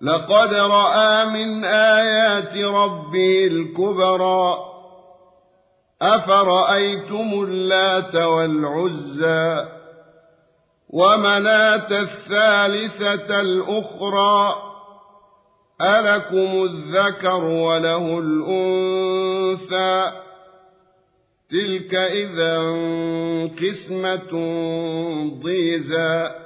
لقد رأى من آيات ربه الكبرى. أفرأيتم اللات والعزى ومناة الثالثة الأخرى؟ ألكم الذكر وله الأنثى. تلك إذا قسمة ضيزى.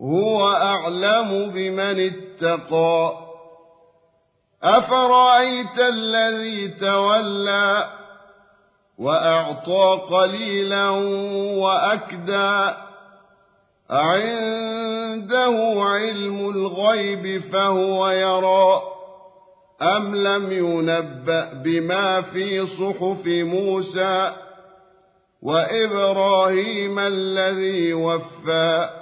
هو أعلم بمن اتقى. أفرأيت الذي تولى وأعطى قليلا وأكدى؟ عنده علم الغيب فهو يرى. أم لم ينبأ بما في صحف موسى وإبراهيم الذي وفى؟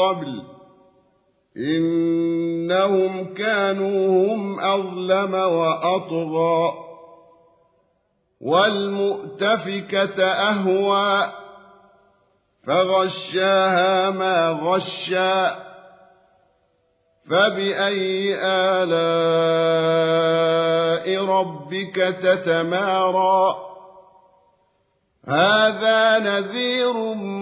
قبل إنهم كانوا هم أظلم وأطغى والمؤتفكة أهوى فغشاها ما غشى فبأي آلاء ربك تتمارى؟ هذا نذير من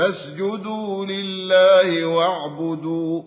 فاسجدوا لله واعبدوا